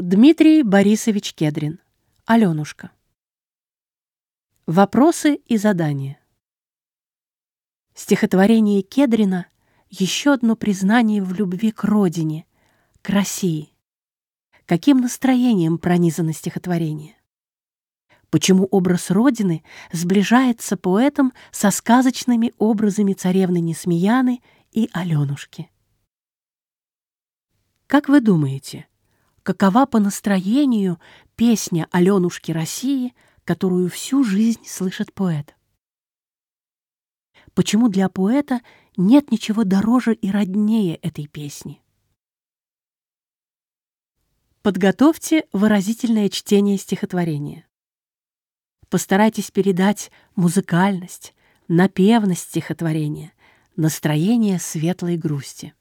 Дмитрий Борисович Кедрин. Аленушка. Вопросы и задания. Стихотворение Кедрина — еще одно признание в любви к родине, к России. Каким настроением пронизано стихотворение? Почему образ Родины сближается поэтом со сказочными образами царевны Несмеяны и Аленушки? Как вы думаете, какова по настроению песня Аленушки России, которую всю жизнь слышит поэт? Почему для поэта нет ничего дороже и роднее этой песни? Подготовьте выразительное чтение стихотворения. Постарайтесь передать музыкальность, напевность стихотворения, настроение светлой грусти.